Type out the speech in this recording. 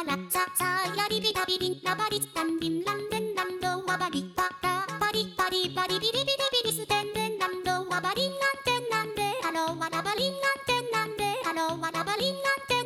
아락사 사야리 비다비린 나바리 땀빔 람덴 남도 와바리 빠라 바리 바리 바리 비리비리비리 스덴덴 남도 와바리 난데 난데 하러 와나바리 난데 난데 하러 와나바리 난데